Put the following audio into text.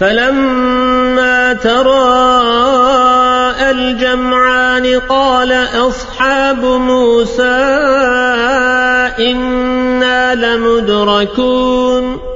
فلما تراءى الجمعان قال أصحاب موسى إنا لمدركون